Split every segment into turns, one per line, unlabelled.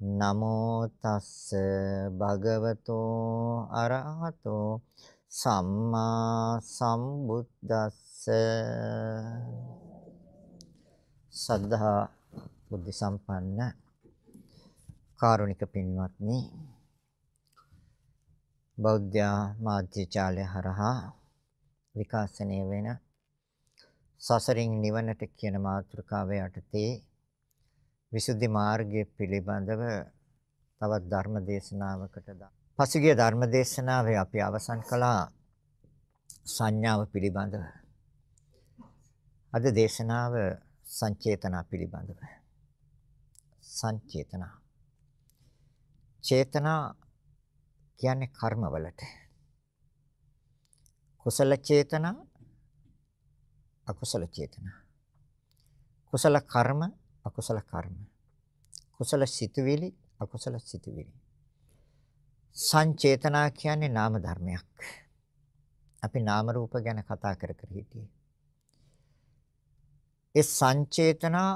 නමෝ තස්ස භගවතෝ අරහතෝ සම්මා සම්බුද්දස්ස. සද්ධා බුද්ධ සම්පන්න කාරුණික පින්වත්නි බෞද්ධ මාධ්‍යචාලය හරහා විකාශනය වෙන සසරින් නිවනට කියන මාතෘකාව යටතේ විසුද්ධි මාර්ගය පිළිබඳව තවත් ධර්ම දේශනාවකට පසුගිය ධර්ම දේශනාවේ අපි අවසන් කළා සංඥාව පිළිබඳව. අද දේශනාව සංචේතනා පිළිබඳව. සංචේතනා. චේතනා කියන්නේ කර්මවලට. කුසල චේතනා අකුසල චේතනා. කුසල කර්ම අකුසල කර්ම. කුසල සිතුවිලි අකුසල සිතුවිලි. සංචේතනා කියන්නේ නාම ධර්මයක්. අපි නාම රූප ගැන කතා කර කර හිටියේ. ඒ සංචේතනා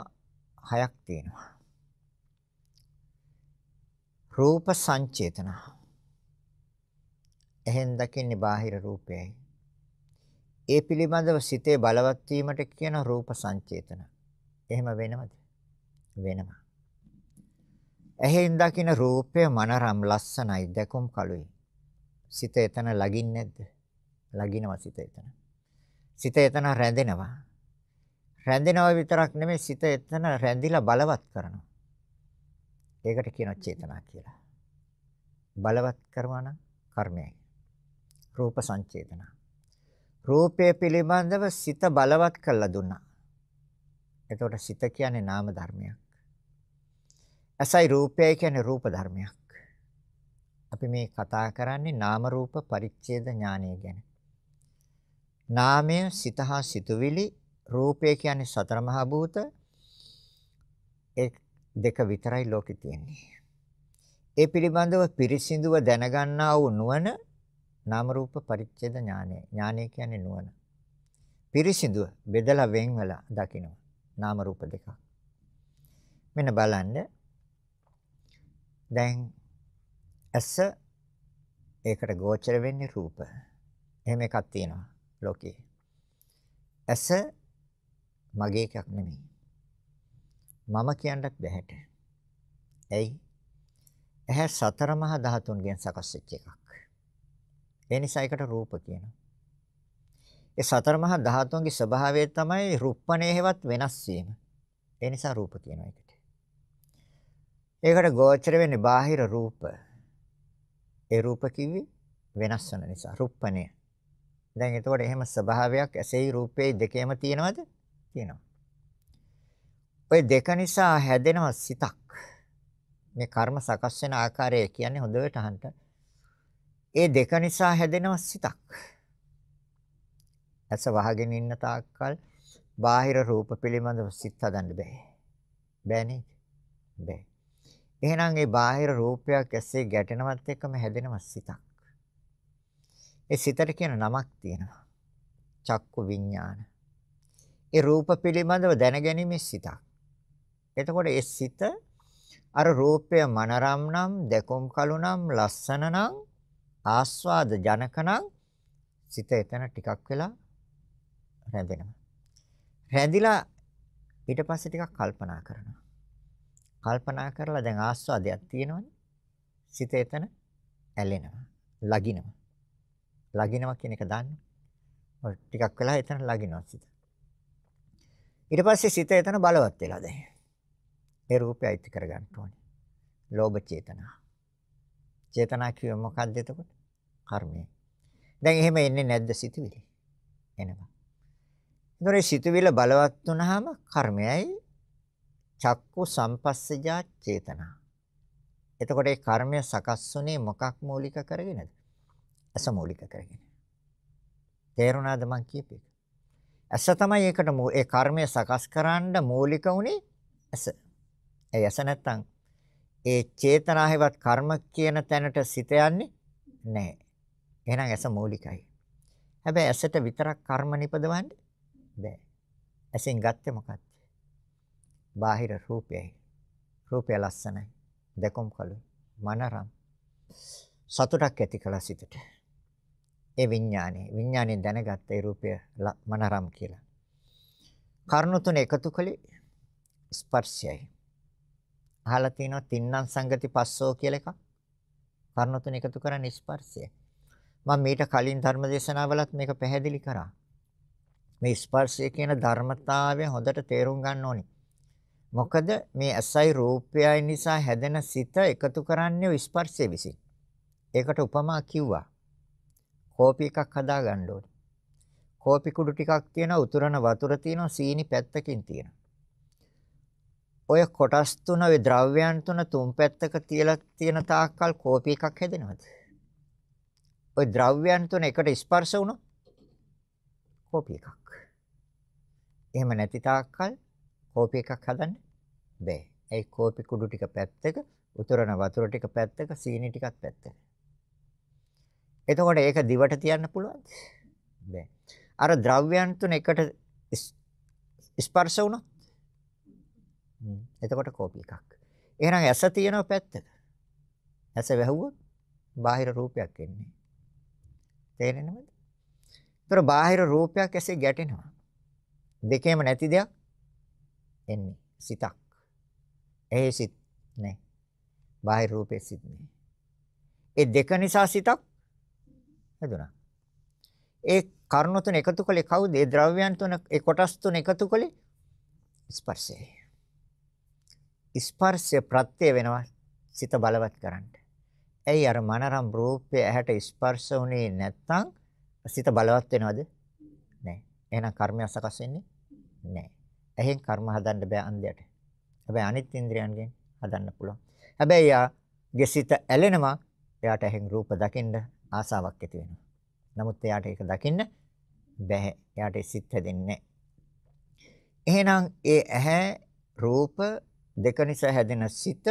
හයක් තියෙනවා. රූප සංචේතනා. එහෙන් දකින්නේ බාහිර රූපයයි. ඒ පිළිබඳව සිතේ බලවත් වීමට කියන රූප සංචේතන. එහෙම වෙනවද? වෙනවා. ඇහෙන් දකින රූපය මනරම් ලස්සනයි දැකුම් කළුයි. සිත එතන ලගින්නේ නැද්ද? ලගිනවා සිත එතන. සිත එතන රැඳෙනවා. රැඳෙනවා විතරක් නෙමෙයි සිත එතන රැඳිලා බලවත් කරනවා. ඒකට කියනවා චේතනා කියලා. බලවත් කරනවා නම් කර්මයයි. රූප සංචේතනා. රූපය පිළිබඳව සිත බලවත් කරලා දුන්නා. එතකොට සිත කියන්නේ නාම ධර්මයක්. ඇසයි රූපයයි කියන්නේ රූප ධර්මයක්. අපි මේ කතා කරන්නේ නාම රූප පරිච්ඡේද ඥානය ගැන. නාමය සිතහා සිතුවිලි රූපය කියන්නේ සතර මහා භූත ඒ දෙක විතරයි ලෝකේ තියෙන්නේ. ඒ පිළිබඳව පිරිසිදුව දැනගන්නා වූ නුවණ නාම රූප පරිච්ඡේද ඥානය. ඥානය කියන්නේ නුවණ. පිරිසිදුව බෙදලා වෙන්වලා දකිනවා. නාම රූප දෙකක්. මෙන්න බලන්න දැන් ඇස ඒකට ගෝචර වෙන්නේ රූප. එහෙම එකක් තියෙනවා ලෝකේ. ඇස මගේ එකක් නෙමෙයි. මම කියන්නත් බැහැට. ඇයි? ඇහැ සතර මහා ධාතුන්ගෙන් සකස් වෙච්ච එකක්. ඒ නිසා ඒකට රූප කියනවා. ඒ සතර මහා ධාතුන්ගේ ස්වභාවය තමයි රුප්පණේ හේවත් වෙනස් වීම. ඒ නිසා රූප කියනවා ඒකට. ඒකට ගෝචර වෙන්නේ බාහිර රූප. ඒ රූප කිව්වේ වෙනස් වෙන නිසා රුප්පණය. දැන් එතකොට එහෙම ස්වභාවයක් ඇසෙයි රූපේ දෙකේම තියෙනවද? තියෙනවා. ওই දෙක නිසා හැදෙනවා සිතක්. මේ කර්ම සකස් වෙන ආකාරය කියන්නේ හොඳට අහන්න. ඒ දෙක නිසා හැදෙනවා සිතක්. ඇස වහගෙන ඉන්න තාක්කල් බාහිර රූප පිළිබඳව සිත් හදන්න බෑ. බෑනේ. බෑ. එහෙනම් ඒ බාහිර රූපයක් ඇස්සේ ගැටෙනවත් එක්කම හැදෙනවා සිතක්. ඒ සිතට කියන නමක් තියෙනවා. චක්කු විඥාන. ඒ රූප පිළිබඳව දැනගැනීමේ සිතක්. එතකොට ඒ සිත අර රූපය මනරම් නම්, දෙකොම් කළු නම්, ලස්සන නම්, ආස්වාද ජනක නම් සිත එතන ටිකක් වෙලා රැඳෙනවා. රැඳිලා ඊට පස්සේ ටිකක් කල්පනා කරනවා. කල්පනා කරලා දැන් ආස්වාදයක් තියෙනවනේ. සිත එතන ඇලෙනවා, ලගිනවා. ලගිනවා කියන එක දන්නේ. ඔය ටිකක් වෙලා එතන ලගිනවා සිත. ඊට පස්සේ සිත එතන බලවත් වෙලා දැන්. ඒ රූපය අයිති කරගන්න ඕනේ. ලෝභ චේතනා. චේතනා කියුව මොකක්ද එතකොට? කර්මය. දැන් එහෙම එන්නේ නැද්ද සිතුවිලි? එනවා. ඒතොර සිතුවිල්ල බලවත් වුනහම කර්මයයි චක්කු සම්පස්සජා චේතනා. එතකොට ඒ කර්මය සකස් වුනේ මොකක් මූලික කරගෙනද? අස මූලික කරගෙන. තේරුණාද මං කියපේ? ඇස තමයි ඒකට ඒ කර්මය සකස් කරන්න මූලික උනේ ඇස. ඒ ඇස නැත්තම් ඒ චේතනාහෙවත් කර්ම කියන තැනට සිත යන්නේ නැහැ. එහෙනම් ඇස මූලිකයි. හැබැයි ඇසට විතරක් කර්ම නිපදවන්න බෑ. ඇසෙන් ගත්තේ මොකක්ද? බාහිර රූපයයි. රූපය ලස්සනයි. දෙකොම් කළු. මනරම්. සතුටක් ඇති කළ සිතට. ඒ විඥානේ විඥානේ දැනගත්ත ඒ රූපය මනරම් කියලා. කර්ණ තුන එකතු කළේ ස්පර්ශයයි. අහලා තියෙනවා තින්නම් සංගති පස්සෝ කියලා එකක්. කර්ණ තුන එකතු කරන්නේ ස්පර්ශයයි. මම මීට කලින් ධර්මදේශනාවලත් මේක පැහැදිලි කරා. මේ ස්පර්ශය කියන ධර්මතාවය හොඳට තේරුම් ගන්න ඕනේ. මොකද මේ ඇසයි රූපයයි නිසා හැදෙන සිත එකතු කරන්නේ ස්පර්ශය විසින්. ඒකට උපමා කිව්වා. කෝපි එකක් හදා ගන්න ඕනේ. කෝපි කුඩු ටිකක් තියෙනවා උතුරන වතුර තියෙනවා සීනි පැත්තකින් තියෙනවා. ඔය කොටස් තුන ඔය ද්‍රව්‍යයන් තුන තුන් පැත්තක තියලා තියෙන තාක්කල් කෝපි එකක් හැදෙනවද? ওই ද්‍රව්‍යයන් තුන එකට ස්පර්ශ වුණොත් කෝපි එකක්. එහෙම නැති තාක්කල් කෝපි එකක් හදන්න බෑ. ඒ කෝපි කුඩු ටික පැත්තක, උතුරන වතුර ටික පැත්තක, සීනි ටිකක් පැත්තක. එතකොට ඒක දිවට තියන්න පුළුවන්ද? බෑ. අර ද්‍රව්‍යයන් තුන එකට ස්පර්ශ වුණොත් එතකොට කෝපි එකක්. එහෙනම් ඇස තියෙනව පැත්තක. ඇස වැහුවොත් බාහිර රූපයක් එන්නේ. තේරෙනවද? ඒතර බාහිර රූපයක් ඇසේ ගැටෙනවා. දෙකේම නැති දෙයක් එන්නේ සිතක්. ඒ සිත් නෑ. බාහිර රූපේ සිත් නෑ. ඒ දෙක නිසා සිතක් හැදුනා. ඒ කර්ණ තුන එකතු කළේ කවුද? ඒ ද්‍රව්‍යයන් තුන ඒ කොටස් තුන එකතු කළේ ස්පර්ශය. ස්පර්ශය ප්‍රත්‍ය වෙනවා සිත බලවත් කරන්න. ඇයි අර මනරම් රූපය ඇහැට ස්පර්ශ වුණේ නැත්නම් සිත බලවත් වෙනවද? නැහැ. එහෙනම් කර්මය සකස් වෙන්නේ නැහැ. එහෙන් කර්ම හදන්න බෑ අන්ධයට. හැබැයි අනිත් ඉන්ද්‍රියන්ගෙන් හදන්න පුළුවන්. හැබැයි යාගේ සිත ඇලෙනවා එයාට එහෙන් රූප දකින්න ආසාවක් ඇති වෙනවා. නමුත් එයාට ඒක දකින්න බැහැ. එයාට සිත් හැදෙන්නේ එහෙනම් ඒ ඇහැ රූප දෙක නිසා හැදෙන සිත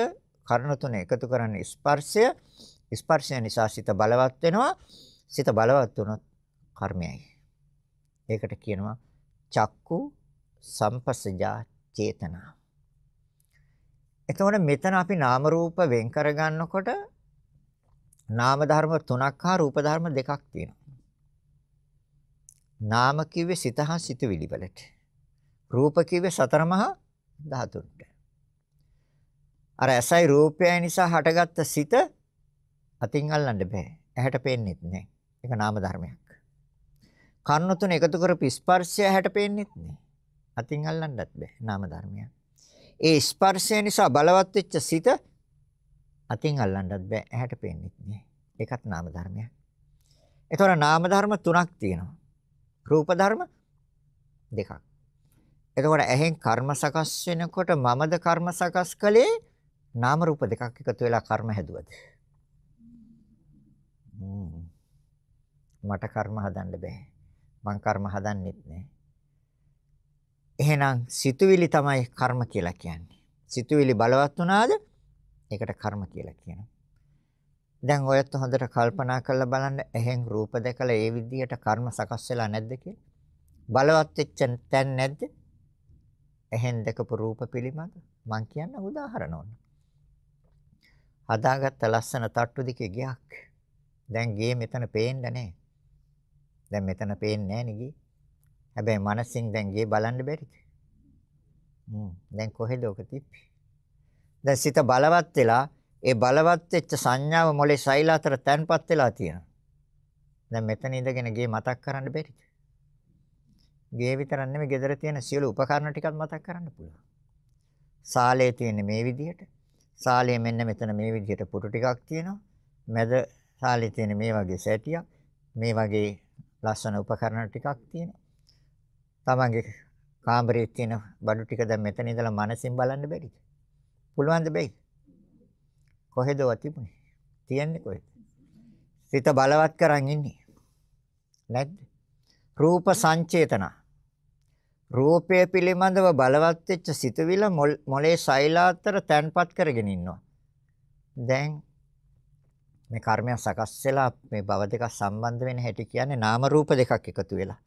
කර්ණ තුන එකතු කරන්නේ ස්පර්ශය ස්පර්ශය නිසා සිත බලවත් වෙනවා සිත බලවත් වුණොත් කර්මයයි ඒකට කියනවා චක්කු සම්පස්සජා චේතනා එතකොට මෙතන අපි නාම රූප වෙන් කර ගන්නකොට නාම ධර්ම තුනක් හා රූප ධර්ම දෙකක් තියෙනවා නාම කිව්වේ සිත හා සිතුවිලි වලට රූප කිව්වේ සතර මහා ධාතුන්ට අර ඇසයි රූපයයි නිසා හටගත්ත සිත අතින් අල්ලන්න බෑ. ඇහැට පේන්නේත් නෑ. ඒක නාම ධර්මයක්. කර්ණ තුන එකතු කරපු ස්පර්ශය ඇහැට පේන්නේත් නෑ. අතින් අල්ලන්නත් බෑ. නාම ධර්මයක්. ඒ ස්පර්ශය නිසා බලවත් වෙච්ච සිත අතින් අල්ලන්නත් බෑ. ඇහැට පේන්නේත් නෑ. ඒකත් නාම ධර්මයක්. ඒතොර නාම ධර්ම තුනක් තියෙනවා. රූප ධර්ම දෙකක්. එතකොට ඇහෙන් කර්ම සකස් වෙනකොට මමද කර්ම සකස් කළේ නාම රූප දෙකක් එකතු වෙලා කර්ම හැදුවද? මට කර්ම හදන්න බෑ. මං කර්ම හදන්නෙත් නෑ. එහෙනම් සිතුවිලි තමයි කර්ම කියලා කියන්නේ. සිතුවිලි බලවත් වුණාද? ඒකට කර්ම කියලා කියනවා. දැන් ඔයත් හොඳට කල්පනා කරලා බලන්න එහෙන් රූප දැකලා ඒ විදිහට කර්ම සකස් වෙලා නැද්ද කියලා? බලවත් වෙච්ච තැන් නැද්ද? එහෙන් දැකපු රූප පිළිබඳ මං කියන්න උදාහරණ ඕන. හදාගත්ත ලස්සන තට්ටු දිගේ ගයක්. දැන් ගේ මෙතන පේන්නේ නැහැ. දැන් මෙතන පේන්නේ නැහැ නේ ගේ. හැබැයි මනසින් දැන් ගේ බලන්න බැරිද? හ්ම් දැන් කොහෙද ඔක තිබ්බේ? දැන් සිත බලවත් වෙලා ඒ බලවත් වෙච්ච සංඥාව මොලේ සෛල අතර තැන්පත් වෙලා තියෙනවා. දැන් මෙතන ඉඳගෙන ගේ මතක් කරන්න බැරිද? ගේ විතරක් නෙමෙයි ගෙදර තියෙන සියලු උපකරණ ටිකත් මතක් කරන්න පුළුවන්. සාලේ තියෙන මේ විදිහට. සාලේ මෙන්න මෙතන මේ විදිහට පුටු ටිකක් තියෙනවා. මැද සාලේ තියෙන මේ වගේ සැටියක්. මේ වගේ ලස්සන උපකරණ ටිකක් තියෙනවා. තමන්ගේ කාමරයේ තියෙන බඩු ටික දැන් මෙතන ඉඳලා මනසින් බලන්න බැරිද? පුළුවන්ද බැයි? කොහෙදවත් තිබුණේ? තියන්නේ කොහෙද? සිත බලවත් කරන් ඉන්නේ. නැද්ද? රූප සංචේතන. රූපය පිළිබඳව බලවත් වෙච්ච සිතවිල මොලේ සෛලාතර තැන්පත් කරගෙන ඉන්නවා. දැන් මේ කර්මයන් සකස් වෙලා මේ භව දෙක සම්බන්ධ වෙන හැටි කියන්නේ නාම රූප දෙකක් එකතු වෙලා.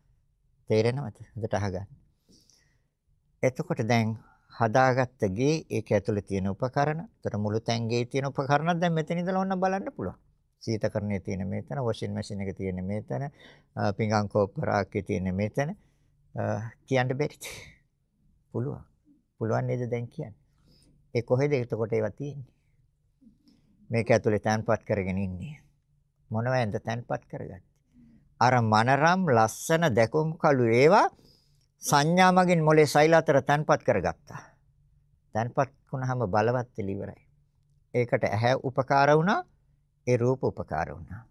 තේරෙනවද? හොඳට අහගන්න. එතකොට දැන් හදාගත්ත ගේ ඒක ඇතුලේ තියෙන උපකරණ, ତර මුළු තැන්ගේ තියෙන උපකරණ දැන් මෙතන ඉඳලා ඔන්න බලන්න පුළුවන්. සීතකරණයේ තියෙන මෙතන, වොෂින් මැෂින් එකේ තියෙන මෙතන, පිඟන් කෝප්පරාකේ තියෙන මෙතන කියන්න බැරිද? පුළුවන්. පුළුවන් නේද දැන් කියන්නේ? ඒ කොහෙද එතකොට ඒවා තියෙන්නේ? මේක ඇතුලේ තැන්පත් කරගෙන ඉන්නේ. මොනවැන්ද තැන්පත් කරගත්තේ? අර මනරම් ලස්සන දැකුම් කළු ඒවා සංඥා මගින් මොලේ සෛල අතර තැන්පත් කරගත්තා. තැන්පත් වුණාම බලවත් ඉවරයි. ඒකට ඇහැ උපකාර වුණා ඒ රූප උපකාර වුණා.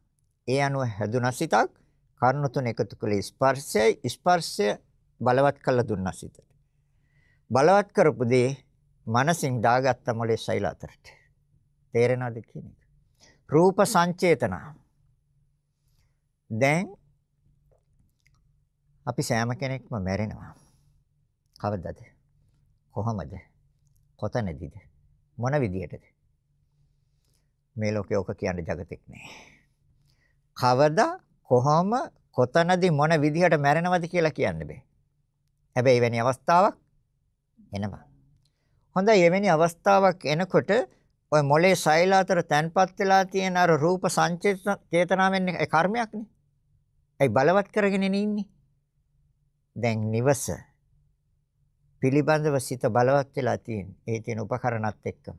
ඒ අනුව හැදුන සිතක් කර්ණ තුන එකතු කළේ ස්පර්ශයයි ස්පර්ශය බලවත් කළ දුන්නා සිතට. බලවත් කරපු දේ මනසින් දාගත්ත මොලේ ශෛල අතරට. තේරෙනවද කියන්නේ? රූප සංචේතන. දැන් අපි සෑම කෙනෙක්ම මැරෙනවා. කවදද? කොහමද? කොතනදීද? මොන විදියටද? මේ ලෝකේ ඔක කියන්න జగතෙක් නෑ. කවදා කොහොම කොතනදී මොන විදිහට මැරෙනවද කියලා කියන්න බෑ. හැබැයි එවැනි අවස්ථාවක් එනවා. හොඳයි එවැනි අවස්ථාවක් එනකොට ඔය මොලේ සෛල අතර තැන්පත් වෙලා තියෙන අර රූප සංචේතනාවෙන් ඒ කර්මයක්නේ. ඒ බලවත් කරගෙන ඉන්නේ. දැන් නිවස පිළිබඳව සිත බලවත් වෙලා තියෙන. ඒ තියෙන උපකරණත් එක්කම.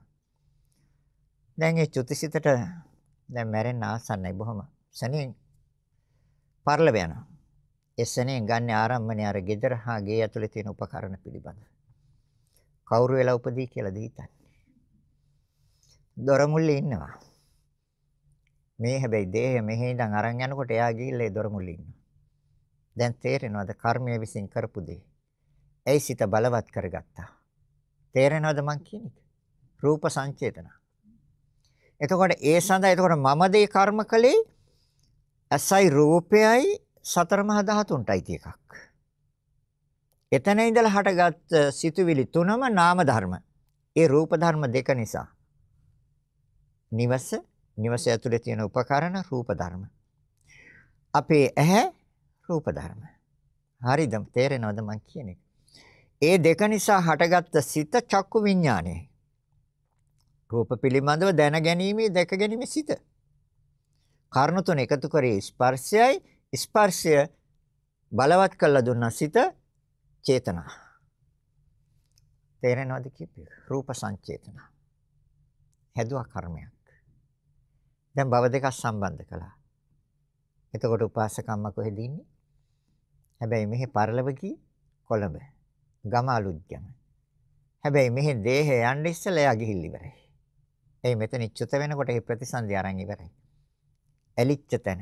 දැන් ඒ චුතිසිතට දැන් මැරෙන්න ආසන්නයි බොහොම. සනියෙන් පරලව යනවා. ඒ සනියෙන් ගන්න ආරම්භණය අර gedara හා ගේ ඇතුලේ තියෙන උපකරණ පිළිබඳ. කවුරු වෙලා උපදී කියලාද හිතන්නේ? දොර මුල්ලේ ඉන්නවා. මේ හැබැයි දේහය මෙහි ඉඳන් අරන් යනකොට එයා ගිහිල්ලා ඒ දොර මුල්ලේ ඉන්නවා. දැන් තේරෙනවද කර්මය විසින් කරපු දේ? ඇයි සිත බලවත් කරගත්තා? තේරෙනවද මං කියන්නේ? රූප සංචේතනා එතකොට ඒ සඳහා එතකොට මම දේ කර්ම කළේ ඇසයි රූපයයි සතර මහා ධාතුන්ටයි තිය එකක්. එතන ඉඳලා හටගත් සිතුවිලි තුනම නාම ධර්ම. ඒ රූප ධර්ම දෙක නිසා. නිවස නිවස ඇතුලේ තියෙන උපකරණ රූප ධර්ම. අපේ ඇහැ රූප ධර්ම. හරිද? තේරෙනවද මං කියන්නේ? ඒ දෙක නිසා හටගත්ත සිත චක්කු විඥානයයි. රූප පිළිබඳව දැන ගැනීමේ දැක ගැනීමේ සිත. කර්ණ තුන එකතු කරේ ස්පර්ශයයි ස්පර්ශය බලවත් කළා දුන්නා සිත චේතනා. තේරෙනවද කිව්වේ? රූප සංචේතන. හැදුවා කර්මයක්. දැන් භව දෙකක් සම්බන්ධ කළා. එතකොට උපාසකම්ම කොහෙද ඉන්නේ? හැබැයි මෙහි පරලව කී කොළඹ. ගම අලුත්ගම. හැබැයි මෙහි දේහය යන්න ඉස්සෙල්ලා එයා ගිහිල්ලා ඉවරයි. ඒ මෙතන ඉච්ඡත වෙනකොට ඒ ප්‍රතිසන්දි අරන් ඉවරයි. ඇලිච්ච තැන.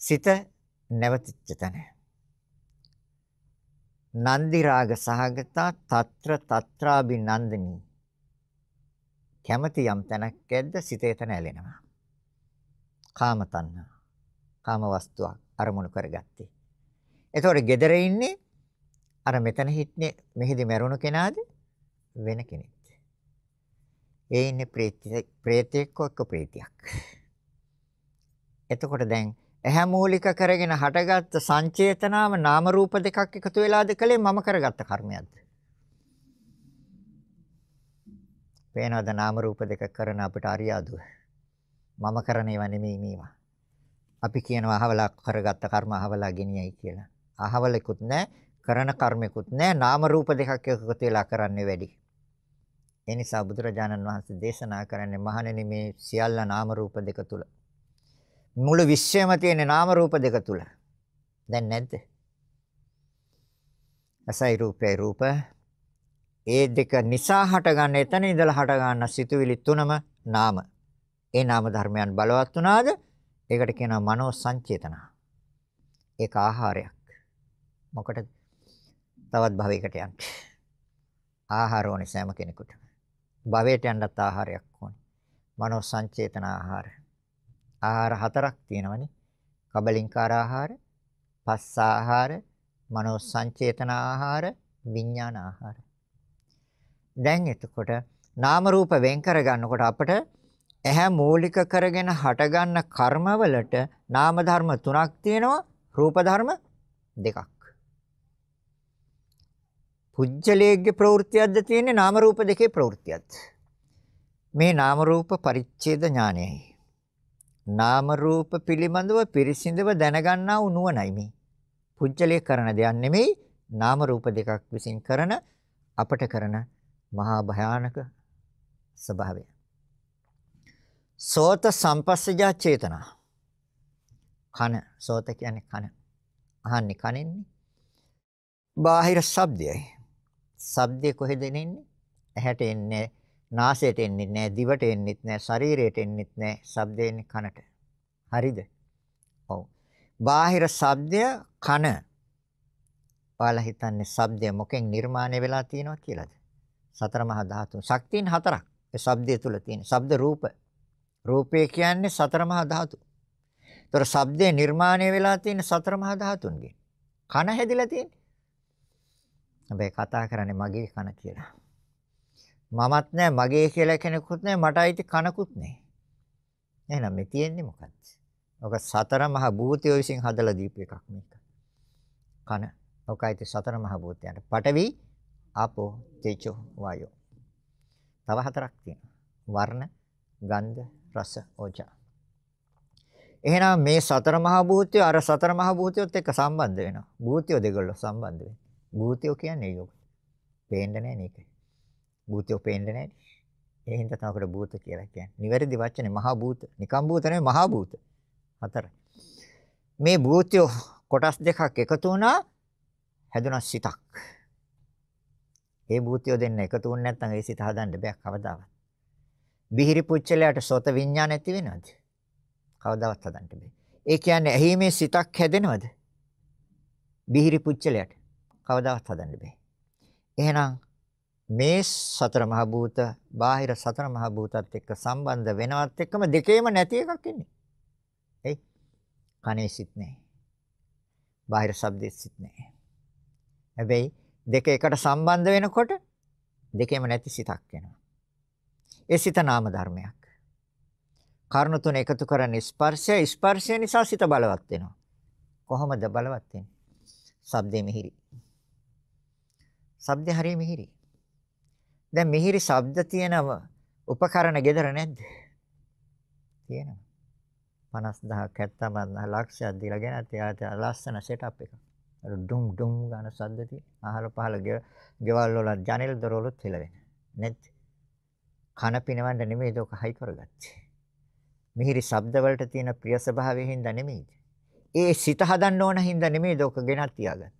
සිත නැවතිච්ච තැන. නන්දි රාග සහගතා తත්‍ර తත්‍රාබි නන්දිනී. කැමැති යම් තැනක් ඇද්ද සිතේ තැන ඇලෙනවා. කාම තණ්හා. කාම වස්තුවක් අරමුණු කරගත්තේ. එතකොට gedare ඉන්නේ අර මෙතන හිටනේ මෙහිදී මැරුණු කෙනාද වෙන කෙනෙක්. ඒ ඉන්නේ ප්‍රේතෙක් එක්ක ප්‍රේතියක්. එතකොට දැන් ඇහැ මූලික කරගෙන හටගත්ත සංචේතනාව නාම රූප දෙකක් එකතු වෙලාද කලේ මම කරගත්ත කර්මයක්ද? පේනවද නාම රූප දෙක කරන අපිට අරියාදුව? මම කරන ඒවා නෙමෙයි මේවා. අපි කියනවා අහවලා කරගත්ත කර්ම අහවලා ගෙනියයි කියලා. අහවලෙකුත් නැහැ, කරන කර්මෙකුත් නැහැ, නාම රූප දෙකක් එකතු වෙලා කරන්නේ වැඩි. ඒ නිසා බුදුරජාණන් වහන්සේ දේශනා කරන්නේ මහණෙනි මේ සියල්ල නාම රූප දෙක තුල. මුළු විශ්වයම තියෙන නාම රූප දෙක තුල. දැන් නැද්ද? අසයි රූපේ රූප ඒ දෙක නිසා හටගන්න එතන ඉඳලා හටගන්න සිතුවිලි තුනම නාම. ඒ නාම ධර්මයන් බලවත් වුණාද? ඒකට කියනවා මනෝ සංචේතන. ඒක ආහාරයක්. මොකටද? තවත් භවයකට යන්න. ආහාර ඕනේ සෑම කෙනෙකුට. භවයට යන්නත් ආහාරයක් ඕනේ. මනෝ සංචේතන ආහාර. ආහාර හතරක් තියෙනවනේ. කබලින්කාර ආහාර, පස්ස ආහාර, මනෝ සංචේතන ආහාර, විඥාන ආහාර. දැන් එතකොට නාම රූප වෙන් කර ගන්නකොට අපිට ඇහැ මූලික කරගෙන හටගන්න කර්මවලට නාම ධර්ම තුනක් තියෙනවා රූප ධර්ම දෙකක්. පුජ්‍යලේග්ගේ ප්‍රවෘත්තියක්ද තියෙන්නේ නාම රූප දෙකේ ප්‍රවෘත්තියක්ද? මේ නාම රූප පරිච්ඡේද ඥානයයි. නාම රූප පිළිබඳව පිරිසිඳව දැනගන්නා වූ නුවණයි මේ. පුජ්‍යලේ කරන දෙයක් නෙමෙයි නාම රූප දෙකක් විසින් කරන අපට කරන මහා භයානක ස්වභාවය. සෝත සම්පස්සජා චේතනා. කන සෝත කියන්නේ කන. අහන්නේ කනින්නේ. බාහිර ශබ්දයයි. ශබ්දේ කොහෙද එන්නේ? ඇහැට එන්නේ, නාසයට එන්නේ නැහැ, දිවට එන්නේත් නැහැ, ශරීරයට එන්නේත් නැහැ. ශබ්දේ එන්නේ කනට. හරිද? ඔව්. බාහිර ශබ්දය කන. ඔයාලා හිතන්නේ ශබ්දය මොකෙන් නිර්මාණය වෙලා තියෙනවද කියලාද? සතර මහා ධාතු. ශක්තියන් හතරක්. ඒ ශබ්දය තුල තියෙන. ශබ්ද රූප. රූපය කියන්නේ සතර මහා ධාතු. ඒතර ශබ්දේ නිර්මාණය වෙලා තියෙන සතර මහා ධාතුන්ගෙන්. කන හැදිලා තියෙන්නේ. හැබැයි කතා කරන්නේ මගේ කන කියලා. මමත් නෑ මගේ කියලා කෙනෙකුත් නෑ මට අයිති කනකුත් නෑ. එහෙනම් මේ තියෙන්නේ මොකක්ද? ඔක සතර මහා භූතය විසින් හදලා දීපු එකක් මේක. කන. ඔක අයිති සතර මහා භූතයන්ට. පඨවි, ආපෝ, තේජෝ, වායෝ. තව හතරක් තියෙනවා. වර්ණ, ගන්ධ, රස, ඕජා. එහෙනම් මේ සතර මහා භූතය අර සතර මහා භූතයොත් එක්ක සම්බන්ධ වෙනවා. භූතයෝ දෙගොල්ලෝ සම්බන්ධ වෙනවා. භූතයෝ කියන්නේ ඒක. පේන්නේ නැහැ නේද? භූතයෝ පේන්නේ නැහැ. ඒ හින්දා තමයි අපිට භූත කියලා කියන්නේ. නිවැරදි වචනේ මහා භූත. නිකම් භූත නෙවෙයි මහා භූත. හතර. මේ භූතයෝ කොටස් දෙකක් එකතු වුණා හැදුනා සිතක්. ඒ භූතයෝ දෙන්න එකතු වුණ නැත්නම් ඒ සිත හදන්න බෑ කවදාවත්. බිහිරි පුච්චලයට සෝත විඥාන ඇති වෙනවද? කවදාවත් හදන්න බෑ. ඒ කියන්නේ ඇහිමේ සිතක් හැදෙනවද? බිහිරි පුච්චලයට. කවදාවත් හදන්න බෑ. එහෙනම් මේ සතර මහ භූත බාහිර සතර මහ භූතත් එක්ක සම්බන්ධ වෙනවත් එක්කම දෙකේම නැති එකක් ඉන්නේ. එයි කනේ සිත් නැහැ. බාහිර ශබ්දෙත් සිත් නැහැ. හැබැයි දෙක එකට සම්බන්ධ වෙනකොට දෙකේම නැති සිතක් වෙනවා. ඒ සිත නාම ධර්මයක්. කර්ණ තුන එකතු කරන ස්පර්ශය ස්පර්ශය නිසා සිත බලවත් වෙනවා. කොහොමද බලවත් වෙන්නේ? ශබ්දේ මිහිරි. ශබ්ද හරිය මිහිරි. දැන් මිහිරි ශබ්ද තියෙනව උපකරණ gedara නැද්ද? තියෙනවා. 50000ක් 70000 ලක්ෂයක් දීලා ගෙන තියාට ලස්සන සෙටප් එකක්. අර ඩුම් ඩුම් ගාන ශබ්ද තියෙන. අහල පහල ගෙවල් වල ජනෙල් දොරවලුත් හෙලවෙන. නැත්. කන පිනවන්න නෙමෙයි ඒක හයි කරගත්තේ. මිහිරි ශබ්ද වලට තියෙන ප්‍රිය ස්වභාවයෙන් හින්දා නෙමෙයි. ඒ සිත හදන්න ඕන හින්දා නෙමෙයි ඒක ගෙනත් තියාගත්තේ.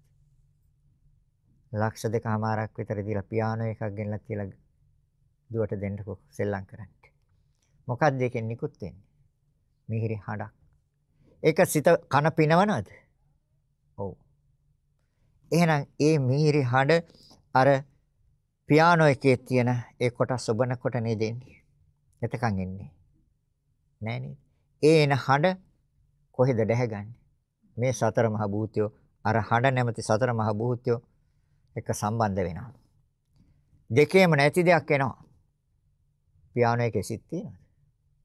ලක්ෂ දෙකමාරක් විතර දීලා පියානෝ එකක් ගෙනලා තියලා දුවට දෙන්නකෝ සෙල්ලම් කරන්න. මොකක්ද ඒකෙන් නිකුත් වෙන්නේ? මිහිරි හඬක්. ඒක සිත කන පිනවනවද? ඔව්. එහෙනම් ඒ මිහිරි හඬ අර පියානෝ එකේ තියෙන ඒ කොටස් ඔබනකොට නේද එන්නේ? එතකන් එන්නේ. නෑ නේද? ඒ එන හඬ කොහෙද දැහැගන්නේ? මේ සතර මහ භූතයෝ අර හඬ නැමැති සතර මහ භූතයෝ එක සම්බන්ධ වෙනවා. දෙකේම නැති දෙයක් එනවා. පියානෝ එකේ සිත් තියෙනවද?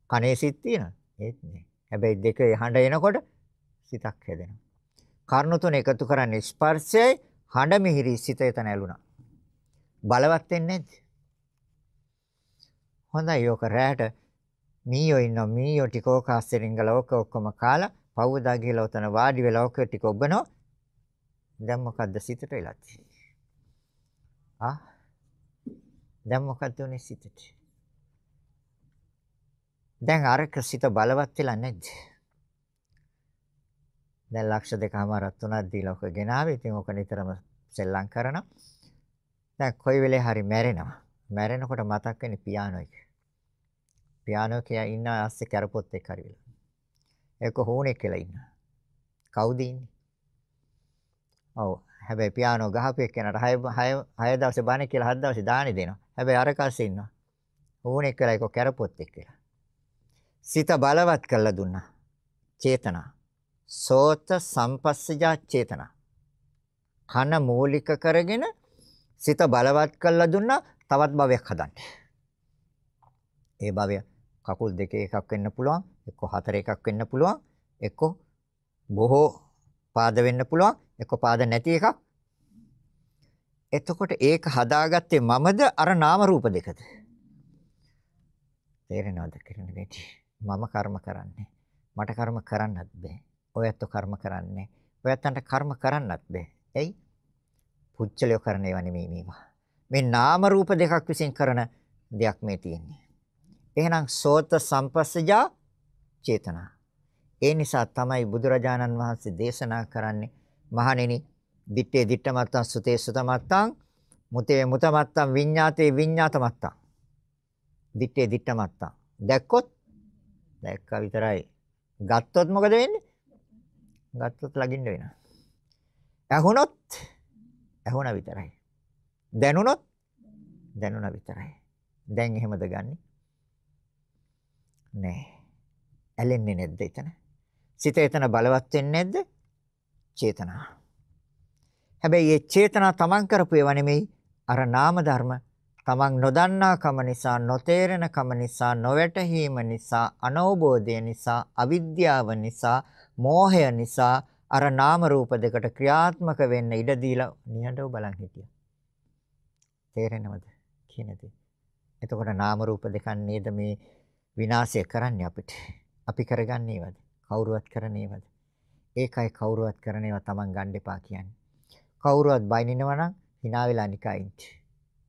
කනේ සිත් තියෙනවද? ඒත් නෑ. හැබැයි දෙක හඬ එනකොට සිතක් හැදෙනවා. කර්ණ තුන එකතු කරන්නේ ස්පර්ශයයි හඬ මිහිරි සිත එතන ඇලුනා. බලවත් වෙන්නේ නැද්ද? හොඳයි යෝක රැට මීයෝ ඉන්න මීයෝ ටික ඕකාස්සෙරින් ගල ඕක ඔක්කොම කාලා පවුදා ගිහලා උතන වාඩි වෙලා ඕක ටික ඔබනවා. දැන් මොකද්ද සිතට වෙලා තියෙන්නේ? ආ දැන් මොකද උනේ සිතට? දැන් අරක සිත බලවත් වෙලා නැද්ද? දැන් ලක්ෂ දෙකමාරක් තුනක් දීලා ඔක ගෙනාවේ. ඉතින් ඔක නිතරම සෙල්ලම් කරනවා. දැන් කොයි වෙලේ හරි මැරෙනවා. මැරෙනකොට මතක් වෙන්නේ පියානෝ එක. පියානෝ කියා ඉන්න ඇස්සේ කරපොත් එක්ක හරි වෙලා. ඒක හෝනේ කියලා ඉන්න. කවුද ඉන්නේ? ඔව්. හැබැයි පියානෝ ගහපු එක්කෙනාට 6 6 6 දවසේ බානේ කියලා 7 දවසේ දානි දෙනවා. හැබැයි අර කස්සේ ඉන්නවා. හෝනේ කියලා ඒක කරපොත් එක්ක. සිත බලවත් කරලා දුන්නා. චේතනා. සෝත සම්පස්සජා චේතනා. කන මූලික කරගෙන සිත බලවත් කරලා දුන්නා තවත් භවයක් හදන්න. ඒ භවය කකුල් දෙකේ එකක් වෙන්න පුළුවන්, එක්ක හතර එකක් වෙන්න පුළුවන්, එක්ක බොහෝ පාද වෙන්න පුළුවන්, එක්ක පාද නැති එකක්. එතකොට ඒක හදාගත්තේ මමද අර නාම රූප දෙකද? තේරෙනවද කියන දෙටි? මම කර්ම කරන්නේ. මට කර්ම කරන්නත් බෑ. ඔයත් කර්ම කරන්නේ. ඔයත්න්ට කර්ම කරන්නත් බෑ. එයි පුච්චලිය කරන ඒවා නෙමෙයි මේවා. මේ නාම රූප දෙකක් විසින් කරන දෙයක් මේ තියෙන්නේ. එහෙනම් සෝත සම්පස්සජා චේතනා. ඒ නිසා තමයි බුදුරජාණන් වහන්සේ දේශනා කරන්නේ මහණෙනි දිත්තේ දිත්තමත්තං සුතේ සුතමත්තං මුතේ මුතමත්තං විඤ්ඤාතේ විඤ්ඤාතමත්තං. දිත්තේ දිත්තමත්තං. දැක්කොත් දැක්ක විතරයි. ගත්තොත් මොකද වෙන්නේ? ගත්තොත් ලගින්න වෙනවා. ඇහුනොත් ඇහුණා විතරයි. දැනුණොත් දැනුණා විතරයි. දැන් එහෙමද ගන්නෙ? නෑ. ඇලෙන්නේ නැද්ද එතන? සිත එතන බලවත් වෙන්නේ නැද්ද? චේතනා. හැබැයි මේ චේතනා තමන් කරපු ඒවා නෙමෙයි අර නාම ධර්ම තමන් නොදන්නා කම නිසා නොතේරෙන කම නිසා නොවැටහීම නිසා අනවබෝධය නිසා අවිද්‍යාව නිසා මෝහය නිසා අර නාම රූප දෙකට ක්‍රියාත්මක වෙන්න ඉඩ දීලා නිහඬව බලන් හිටියා. තේරෙනවද කියන දේ? එතකොට නාම රූප දෙකක් නේද මේ විනාශය කරන්නේ අපිට. අපි කරගන්නේවද? කවුරුවත් කරන්නේවද? ඒකයි කවුරුවත් කරන්නේව Taman ගන්න එපා කියන්නේ. කවුරුවත් බයිනිනවා නම් hina වෙලා නිකයින්.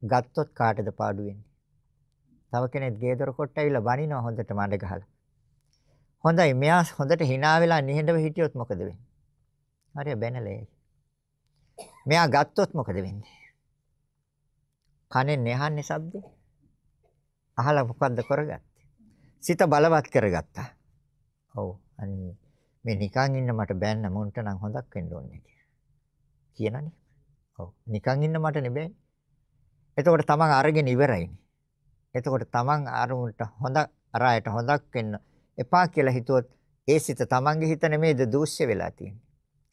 ගත්තොත් කාටද පාඩු වෙන්නේ? තව කෙනෙක් ගේ දොර කොට ඇවිල්ලා බනිනවා හොඳට මඩ ගහලා. හොඳයි මෙයා හොඳට hina වෙලා නිහඬව හිටියොත් මොකද වෙන්නේ? හරිය බැනලේ. මෙයා ගත්තොත් මොකද වෙන්නේ? කනෙන් නහන්නේ ශබ්දේ. අහලා මොකද්ද කරගත්තේ? සිත බලවත් කරගත්තා. ඔව් අනේ මේ නිකන් ඉන්න මට බෑන්න මොන්ට නම් හොඳක් වෙන්න ඕනේ කියනනේ. ඔව් නිකන් ඉන්න මට නෙබෑ. එතකොට තමන් අරගෙන ඉවරයිනේ. එතකොට තමන් අරුන්ට හොඳ අරයට හොඳක් වෙන්න එපා කියලා හිතුවොත් ඒ සිත තමන්ගේ හිත නෙමෙයිද දූෂ්‍ය වෙලා තියෙන්නේ.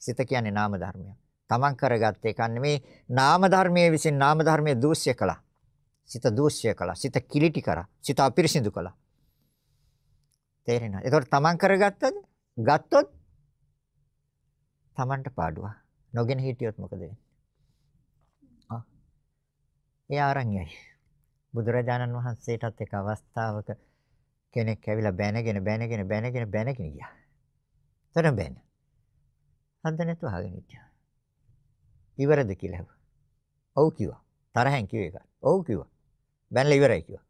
සිත කියන්නේ නාම ධර්මයක්. තමන් කරගත්ත එක නෙමෙයි නාම ධර්මයේ විසින් නාම ධර්මයේ දූෂ්‍ය කළා. සිත දූෂ්‍ය කළා. සිත කිලිටි කරා. සිත අපිරිසිදු කළා. තේරෙනවද? ඒතකොට තමන් කරගත්තද? ගත්තොත් තමන්ට පාඩුවා. නොගෙන හිටියොත් මොකද වෙන්නේ? ආ. ඒ ආරණ්‍යයි. බුදුරජාණන් වහන්සේටත් එක අවස්ථාවක කෙනෙක් ඇවිල්ලා බැනගෙන බැනගෙන බැනගෙන බැනගෙන ගියා. තර බැන. හඳ නැතුව අහගෙන හිටියා. ඉවරද කියලා ඇහුවා. ඔව් කිව්වා. තරහෙන් කිව්ව එක. ඔව් කිව්වා. බැනලා ඉවරයි කිව්වා.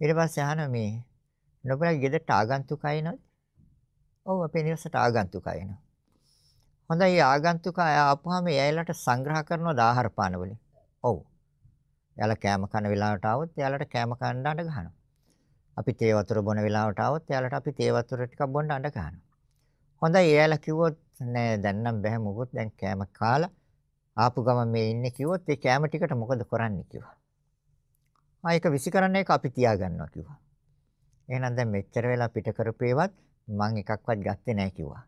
ඊට පස්සේ අහන මේ නොබලගේ ගෙදරට ආගන්තුක අයනවද? ඔව් අපේ නිවසට ආගන්තුක අයනවා. හොඳයි ආගන්තුක අය ආපුවාම එයාලට සංග්‍රහ කරනවද ආහාර පාන වලින්? ඔව්. එයාලා කෑම කන වෙලාවට ආවොත් එයාලට කෑම කන්න අඬ ගහනවා. අපි තේ වතුර බොන වෙලාවට ආවොත් එයාලට අපි තේ වතුර ටිකක් බොන්න අඬ ගහනවා. හොඳයි එයාලා කිව්වොත් නෑ දැන් නම් බෑ මොකොත් දැන් කෑම කාලා ආපු ගමන් මේ ඉන්නේ කිව්වොත් ඒ කෑම ටිකට මොකද කරන්නේ කිව්වා. ආ ඒක විසි කරන්න එක අපි තියාගන්නවා කිව්වා. එහෙනම් දැන් මෙච්චර වෙලා පිට කරපේවත් මං එකක්වත් ගත්තේ නෑ කිව්වා.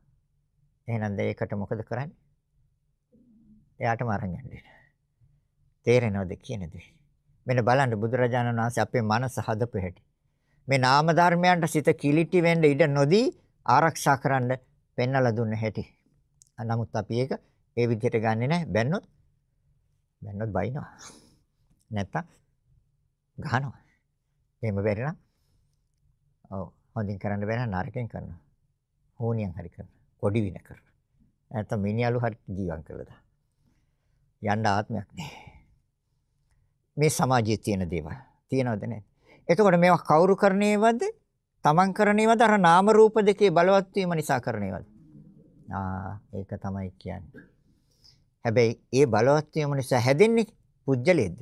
එහෙනම් දැන් ඒකට මොකද කරන්නේ? එයාටම අරන් යන්න. තේරෙනවද කියන දේ? මෙන්න බලන්න බුදුරජාණන් වහන්සේ අපේ මනස හදපු හැටි. මේ නාම ධර්මයන්ට සිත කිලිටි වෙන්න ඉඩ නොදී ආරක්ෂා කරන්න පෙන්නලා දුන්න හැටි. නමුත් අපි ඒක ඒ විදිහට ගන්නෙ නැහැ. බැන්නොත් බැන්නොත් බයිනවා. නැත්තම් ගහනවා. එහෙම බැරි නම් ඔව් හොඳින් කරන්න බැහැ නරකෙන් කරනවා. හෝනියන් හරි කරනවා. කොඩි වින කරනවා. නැත්තම් මිනිහලු හරි ජීවන් කළා. යන්න ආත්මයක් නැහැ. මේ සමාජයේ තියෙන දේවල් තියෙනවද නැහැ. එතකොට මේවා කවුරු කරන්නේවද? තමන් කරන්නේවද? අර නාම රූප දෙකේ බලවත් වීම නිසා කරන්නේවද? ආ ඒක තමයි කියන්නේ. හැබැයි ඒ බලවත් වීම නිසා හැදෙන්නේ පුජ්‍යලෙද්ද?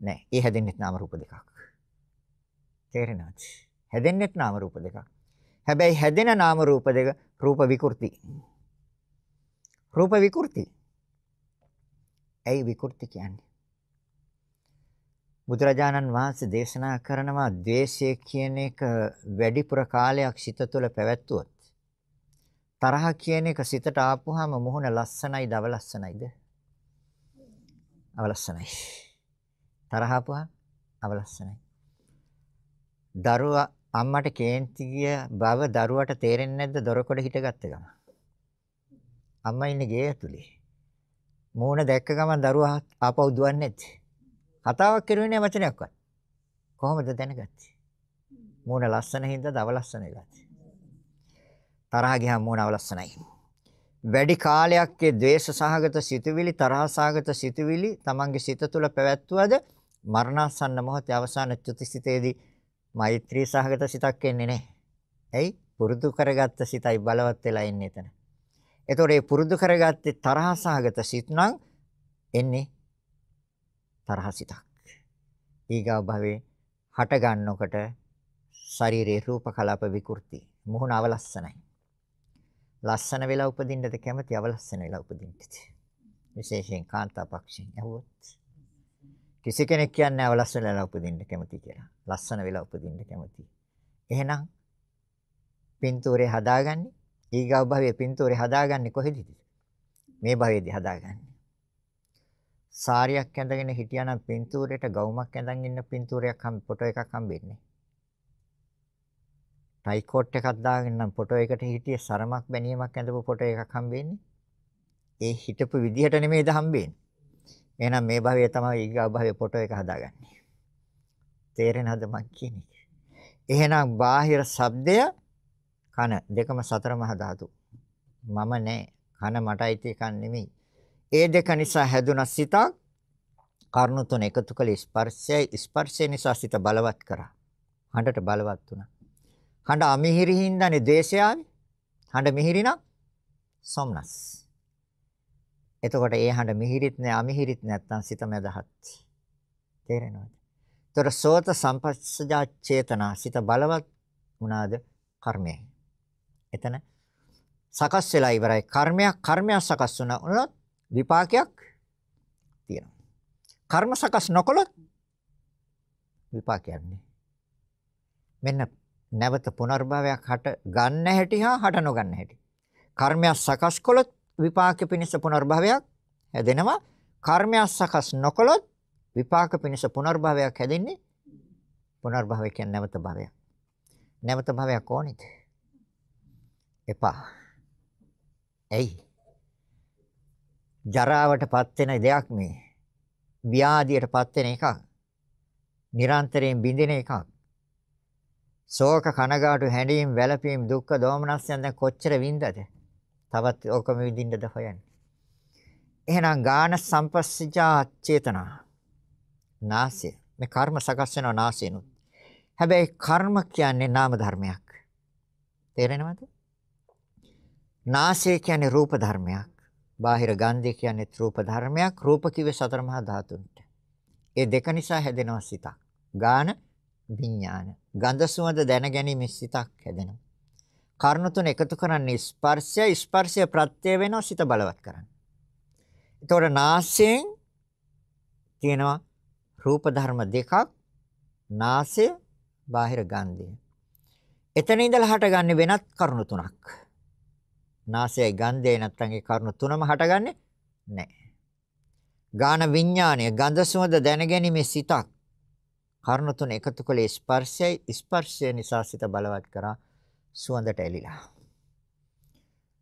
නෑ. ඒ හැදෙන්නේ නාම රූප දෙකක්. තේරෙනවද? හැදෙන්නේ නාම රූප දෙකක්. හැබැයි හැදෙන නාම රූප දෙක රූප විකෘති. රූප විකෘති. ඇයි විකෘති කියන්නේ? බුදුරජාණන් වහන්සේ දේශනා කරනවා ද්වේෂය කියන එක වැඩිපුර කාලයක් සිත තුළ පැවැත්වුවොත් තරහ කියන එක සිතට ආපුවාම මොහොන ලස්සනයිද අවලස්සනයිද? අවලස්සනයි. තරහ ආපුවා අවලස්සනයි. දරුවා අම්මට කේන්ති ගිය බව දරුවට තේරෙන්නේ නැද්ද දොරකඩ හිටගත්ත ගම? අම්මා ඉන්නේ ගේ ඇතුලේ. මූණ දැක්ක ගමන් දරුවා ආපහු දුවන්නේ නැති. කතාවක් කරුවේ නෑ වචනයක්වත්. කොහොමද දැනගත්තේ? මූණ ලස්සන හින්දාද අවලස්සන වෙලාද? තරහ ගියාම මූණ අවලස්සනයි. වැඩි කාලයක් ඒ ද්වේෂ සහගත සිතුවිලි තරහ සහගත සිතුවිලි තමන්ගේ සිත තුළ පැවැත්වුවද මරණාසන්න මොහොතේ අවසාන චුතිසිතේදී මෛත්‍රී සහගත සිතක් එන්නේ නැහැ. ඇයි? පුරුදු කරගත්ත සිතයි බලවත් වෙලා ඉන්නේ එතන. එතකොට මේ පුරුදු කරගත්තේ තරහ සහගත සිත් නම් එන්නේ තරහ සිතක්. ඊගා භවේ හට ගන්නකොට ශරීරේ රූප කලාප විකෘති. මුහුණ අවලස්සනයි. ලස්සන වෙලා උපදින්නද කැමති අවලස්සන වෙලා උපදින්නද? විශේෂයෙන් කාන්තා පක්ෂයෙන් ඇහුවොත් කිසි කෙනෙක් කියන්නේ අවලස්සන වෙලා උපදින්න කැමති කියලා. ලස්සන වෙලා උපදින්න කැමති. එහෙනම් පින්තූරේ හදාගන්නේ ඊගාව භවයේ පින්තූරේ හදාගන්නේ කොහෙදද? මේ භවයේදී හදාගන්නේ. සාරියක් ඇඳගෙන හිටියානම් පින්තූරයට ගවුමක් ඇඳන් ඉන්න පින්තූරයක් හම් ෆොටෝ එකක් හම්බෙන්නේ. ටයි කෝට් එකක් දාගෙන නම් ෆොටෝ එකට හිටියේ සරමක් බැනීමක් ඇඳපු ෆොටෝ එකක් හම්බෙන්නේ. ඒ හිටපු විදිහට නෙමෙයිද හම්බෙන්නේ. එහෙනම් මේ භවයේ තමයි ඊගා භවයේ ෆොටෝ එක හදාගන්නේ. තේරෙනවද මං කියන්නේ? එහෙනම් බාහිර ශබ්දය කන දෙකම සතර මහා ධාතු. මම නෑ. කන මටයි තියකන් නෙමෙයි. ඒ දෙක නිසා හැදුන සිතක් කර්ණු තුන එකතු කළ ස්පර්ශයයි ස්පර්ශය නිසා සිත බලවත් කරා. හඬට බලවත් වුණා. හඬ අමිහිරි හින්දානේ ද්වේෂය ආවේ. හඬ මිහිරි නම් සොම්නස්. එතකොට ඒ හඬ මිහිරිත් නෑ අමිහිරිත් නැත්තම් සිත මැදහත්. තේරෙනවද? ତොර සෝත සම්පස්සජා චේතනා සිත බලවත් වුණාද කර්මයයි. එතන සකස් වෙලා ඉවරයි. කර්මයක් කර්මයක් සකස් වුණා. විපාකයක් තියෙනවා. කර්ම සකස් නොකළොත් විපාකයක් නෑ. මෙන්න නැවත පුනර්භවයක් හට ගන්න හැටි හා හට නොගන්න හැටි. කර්මයක් සකස් කළොත් විපාක පිණිස පුනර්භවයක් හැදෙනවා. කර්මයක් සකස් නොකළොත් විපාක පිණිස පුනර්භවයක් හැදෙන්නේ. පුනර්භවය කියන්නේ නැවත භවයක්. නැවත භවයක් ඕනේද? එපා. ඇයි? ජරාවටපත් වෙන දෙයක් මේ. ව්‍යාධියටපත් වෙන එකක්. නිරන්තරයෙන් බිඳින එකක්. ශෝක කනගාටු හැඬීම් වැළපීම් දුක්ඛ දෝමනස්යන් දැන් කොච්චර වින්දද? තවත් ඕකම විඳින්නද හොයන්නේ. එහෙනම් ගාන සම්පස්සජා චේතනා. නාසය. මේ කර්ම සකස් වෙනවා නාසයෙන්ුත්. හැබැයි කර්ම කියන්නේ නාම ධර්මයක්. තේරෙනවද? නාසය කියන්නේ රූප ධර්මයක්. බාහිර ගන්ධය කියන්නේ රූප ධර්මයක්. රූප කිව්වේ සතර මහා ධාතුන්ට. ඒ දෙක නිසා හැදෙනවා සිතක්. ගාන විඥාන. ගන්ධ සුවඳ දැන ගැනීම සිතක් හැදෙනවා. කර්ණ තුන එකතු කරන්නේ ස්පර්ශය ස්පර්ශය ප්‍රත්‍ය වෙනවා සිත බලවත් කරන්න. එතකොට නාසයෙන් තියෙනවා රූප ධර්ම දෙකක් නාසය බාහිර ගන්ධය. එතන ඉඳලා හටගන්නේ වෙනත් කරුණු තුනක්. නාසයයි ගන්ධයයි නැත්තම් ඒ කරුණු තුනම හටගන්නේ නැහැ. ගාන විඥාණය ගන්ධ සුවඳ දැනගැනීමේ සිතක්. කරුණු තුන එකතු කළේ ස්පර්ශයයි ස්පර්ශය නිසා සිත බලවත් කරා සුවඳට එලිලා.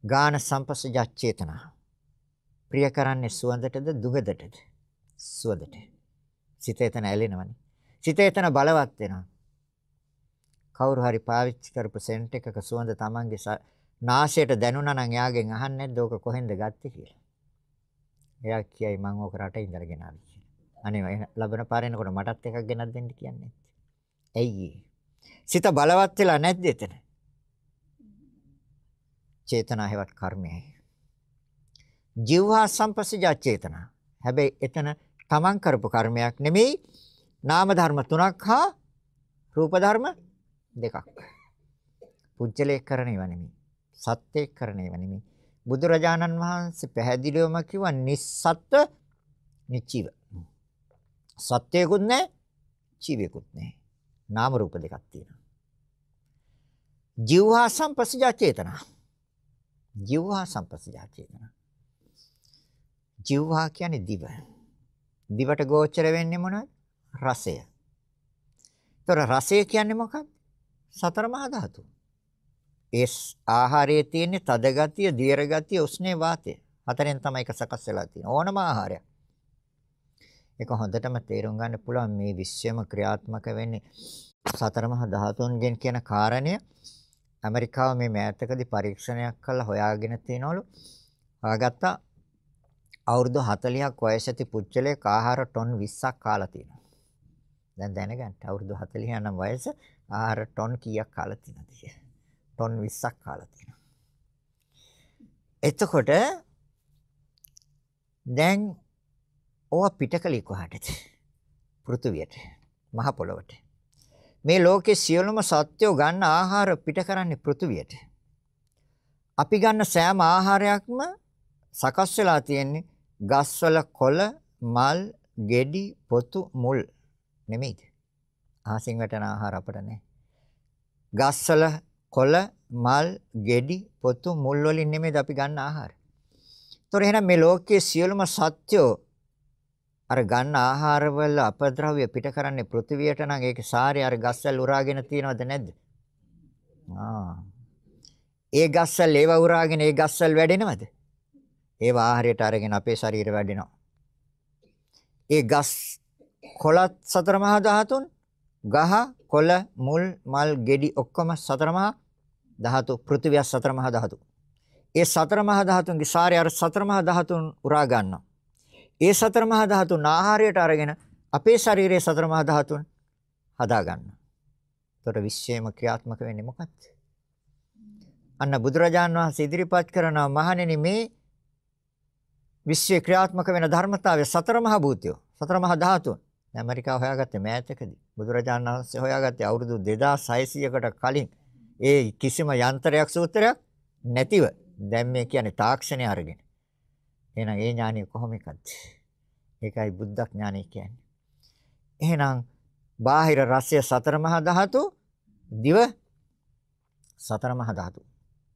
ගාන සම්පස්සජ චේතනා. ප්‍රිය කරන්නේ සුවඳටද දුගදටද? සුවඳට. සිත එතන ඇලෙනවනේ. සිත එතන බලවත් වෙනවා. කවුරු හරි පාවිච්චි කරපු සෙන්ට් එකක සුවඳ Tamange නාසයට දැනුණා නම් එයාගෙන් අහන්නේ නැද්ද ඕක කොහෙන්ද ගත්තේ කියලා. එයා කියයි මම ඕක රට ඉඳලා ගෙනාවි කියලා. අනේ ලබන පාර එනකොට මටත් එකක් ගෙනත් දෙන්න කියන්නේ. ඇයි සිත බලවත් වෙලා නැද්ද එතන? චේතනා හේවත් කර්මයයි. ජීවහා සම්පස්සජා චේතනා. හැබැයි එතන තමන් කරපු කර්මයක් නෙමෙයි නාම ධර්ම තුනක් හා රූප ධර්ම දෙකක්. පුජ්‍යලේ කරන ඒවා නෙමෙයි. සත්‍යයක් කරන ඒවා නෙමෙයි. බුදුරජාණන් වහන්සේ පැහැදිලිවම කිව්වා නිස්සත්ත්ව නිචීව. සත්‍යයකුත් නැහැ, ජීවිකුත් නැහැ. නාම රූප දෙකක් තියෙනවා. ජීවහා සම්පස්සජා චේතනා. ජීවහා සම්පස්සජා චේතනා. ජීවහා කියන්නේ දිව. දිවට ගෝචර වෙන්නේ මොනවද? රසය. ඒතර රසය කියන්නේ මොකක්ද? සතර මහා ධාතු. ඒ ආහාරයේ තියෙන තද ගතිය, දියර ගතිය, උෂ්ණේ වාතය. හතරෙන් තමයි ඒක සකස් වෙලා තියෙන්නේ. ඕනම ආහාරයක්. ඒක හොඳටම තේරුම් ගන්න පුළුවන් මේ විශ්වයම ක්‍රියාත්මක වෙන්නේ සතර මහා ධාතුන්ගෙන් කියන කාරණය ඇමරිකාව මේ මෑතකදී පරීක්ෂණයක් කළා හොයාගෙන තිනවලු. හොයාගත්තා අවුරුදු 40ක් වයස ඇති පුච්චලයක ආහාර ටොන් 20ක් කාලා තියෙනවා. දැන් දැනගන්න අවුරුදු 40 නම් වයස ආහාර ටොන් කීයක් කාලා තියෙනවද කියලා. ටොන් 20ක් කාලා තියෙනවා. එතකොට දැන් ඕවා පිටකලි කොහටද? පෘථුවියට, මහ පොළොවට. මේ ලෝකේ සියලුම සත්‍යෝ ගන්න ආහාර පිට කරන්නේ පෘථුවියට. අපි ගන්න සෑම ආහාරයක්ම සකස් වෙලා තියෙන්නේ ගස්වල කොළ, මල්, ගෙඩි, පොතු, මුල් නෙමෙයිද? අහසින් වැටෙන ආහාර අපිට නැහැ. ගස්වල කොළ, මල්, ගෙඩි, පොතු, මුල් වලින් නෙමෙයිද අපි ගන්න ආහාර. ඒතොර එහෙනම් මේ ලෝකයේ සියලුම සත්‍යෝ අර ගන්න ආහාරවල අපද්‍රව්‍ය පිට කරන්නේ පෘථිවියට නම් ඒක සාරේ අර ගස්වල උරාගෙන තියනවද නැද්ද? ආ. ඒ ගස්වල ඒව උරාගෙන ඒ ගස්වල වැඩෙනවද? ඒව ආහාරයට අරගෙන අපේ ශරීර වැඩෙනවා. ඒ ගස් කොළත් සතර මහා ධාතුන් ගහ කොළ මුල් මල් ගෙඩි ඔක්කොම සතර මහා ධාතු පෘථිවිය සතර මහා ධාතු. ඒ සතර මහා ධාතුන්ගේ සාරය අර සතර මහා ධාතුන් උරා ගන්නවා. ඒ සතර මහා ධාතුන් ආහාරයට අරගෙන අපේ ශරීරයේ සතර මහා ධාතුන් හදා ගන්නවා. ඒතර විශ්වයේම ක්‍රියාත්මක වෙන්නේ මොකක්ද? අන්න බුදුරජාන් වහන්සේ ඉදිරිපත් කරනවා මහණෙනි මේ විශ්වයේ ක්‍රියාත්මක වෙන ධර්මතාවය සතර මහා භූතයෝ සතර මහා ධාතුන්. ඇමරිකාව හොයාගත්තේ මෑතකදී. බුදුරජාණන් වහන්සේ හොයාගත්තේ අවුරුදු 2600කට කලින්. ඒ කිසිම යන්ත්‍රයක් සූත්‍රයක් නැතිව. දැන් මේ කියන්නේ තාක්ෂණය අරගෙන. එහෙනම් ඒ ඥානිය කොහොම එකක්ද? ඒකයි බුද්ධ ඥානය කියන්නේ. එහෙනම් බාහිර රසය සතර මහා ධාතු දිව සතර මහා ධාතු.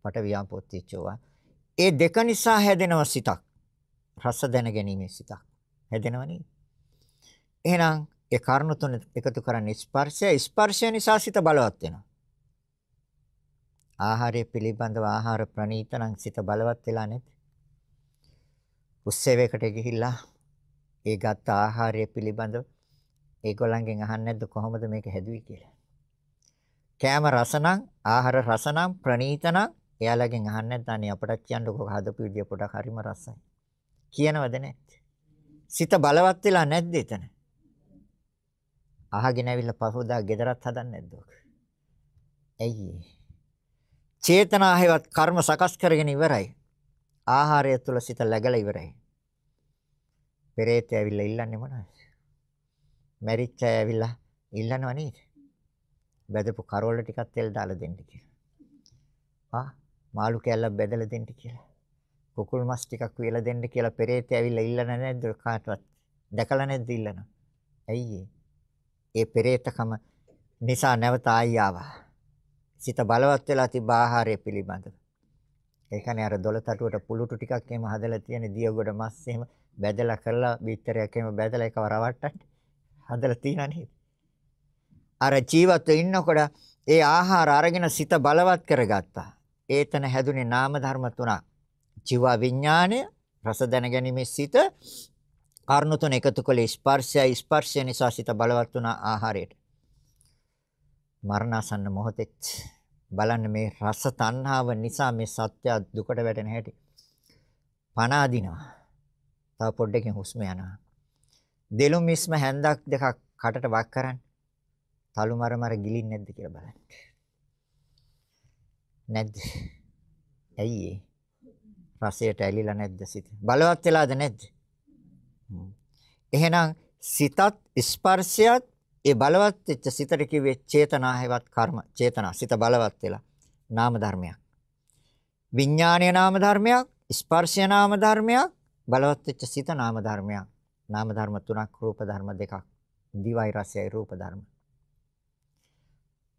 පට වියාපෝත්‍තිචෝවා ඒ දෙක නිසා හැදෙනව සිතක්. රස දැන ගැනීමේ සිතක්. හැදෙනව නේද? එහෙනම් ඒ කර්ණ තුන එකතු කරන්නේ ස්පර්ශය. ස්පර්ශය නිසා සිත බලවත් වෙනවා. ආහාරය පිළිබඳව ආහාර ප්‍රණීත නම් සිත බලවත් වෙලා නැද්ද? උත්සවයකට ගිහිල්ලා ඒ ගත්ත ආහාරය පිළිබඳව ඒගොල්ලන්ගෙන් අහන්නේ නැද්ද කොහොමද මේක හැදුවේ කියලා? කෑම රසනම් ආහාර රසනම් ප්‍රණීතනම් එයාලගෙන් අහන්නේ නැද්ද අනේ අපටත් කියන්නකෝ හදපු විදිය පොඩක් හරිම රසයි. කියනවද නැද්ද? සිත බලවත් වෙලා නැද්ද එතන? අහගෙන ඇවිල්ලා පහවදා ගෙදරත් හදන්නේ නැද්ද ඔක? ඇයි චේතනා හේවත් කර්ම සකස් කරගෙන ඉවරයි. ආහාරය තුල සිත läගලා ඉවරයි. පෙරේතය ඇවිල්ලා ඉල්ලන්නේ මොනවද? මැරිච්ච අය ඇවිල්ලා ඉල්ලනවා නේද? බෙදපු කරවල ටිකක් තෙල් දාලා දෙන්න කියලා. ආ මාළු කෑල්ලක් බෙදලා දෙන්න කියලා. කුකුල් මස් ටිකක් වියලා දෙන්න කියලා පෙරේතය ඇවිල්ලා ඉල්ලන නැද්ද කාටවත්? දැකලා නැද්ද ඉල්ලනවා? ඇයි ඒ පෙරේතකම නිසා නැවත ආයි ආවා. සිත බලවත් වෙලා තිබ්බ ආහාරය පිළිබඳව. ඒ කියන්නේ අර දොළතටුවට පුලුටු ටිකක් එහෙම හදලා තියෙන දියගොඩ මස් එහෙම බැදලා කරලා බීතරයක් එහෙම බැදලා එකව රවට්ටන්න හදලා තියෙනා නේද? අර ජීවත් ඉන්නකොට ඒ ආහාර අරගෙන සිත බලවත් කරගත්තා. ඒතන හැදුනේ නාම ධර්ම තුනක්. ජීව විඥාණය රස දැනගැනීමේ සිත කාරණු තුන එකතු කළේ ස්පර්ශය ස්පර්ශය නිසා සිත බලවත් වුණ ආහාරයට මරණසන්න මොහොතෙත් බලන්න මේ රස තණ්හාව නිසා මේ සත්‍ය දුකට වැටෙන හැටි පණ අදිනවා තව පොඩ්ඩකින් හුස්ම යනවා දෙලුම් මිස්ම හැන්දක් දෙකක් කටට වක් කරන්න තලු මර මර ගිලින්නේ නැද්ද කියලා බලන්න නැද්ද ඇයි ඒ? රසයට ඇලිලා නැද්ද සිත? බලවත් වෙලාද නැද්ද? එහෙනම් සිතත් ස්පර්ශයත් ඒ බලවත් වෙච්ච සිතට කිව්වේ චේතනා හැවත් කර්ම චේතනා සිත බලවත් වෙලා. නාම ධර්මයක්. විඥානීය නාම ධර්මයක් ස්පර්ශය නාම ධර්මයක් බලවත් වෙච්ච සිත නාම ධර්මයක්. නාම ධර්ම තුනක් රූප ධර්ම දෙකක්. දිවයි රසයයි රූප ධර්ම.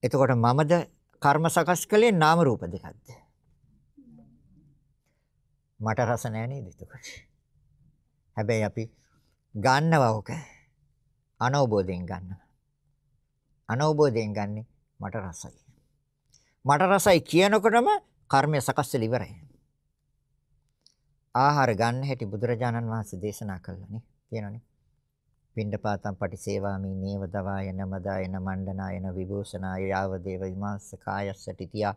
එතකොට මමද කර්ම සකස් කළේ නාම රූප දෙකක්ද? මට රස නැහැ නේද එතකොට? හැබැයි අපි ගන්නවා ඔක අනවබෝධයෙන් ගන්නවා. අනවබෝධයෙන් ගන්නෙ මට රසයි. මට රසයි කියනකොටම කර්මය සකස් වෙලා ඉවරයි. ආහාර ගන්න හැටි බුදුරජාණන් වහන්සේ දේශනා කළානේ. කියනනේ. පිණ්ඩපාතම් පටිසේවාමි නේව දවායන මදායන මණ්ඩනායන විභූෂනාය යාව දේව විමාස්ස කායස්ස තිතියා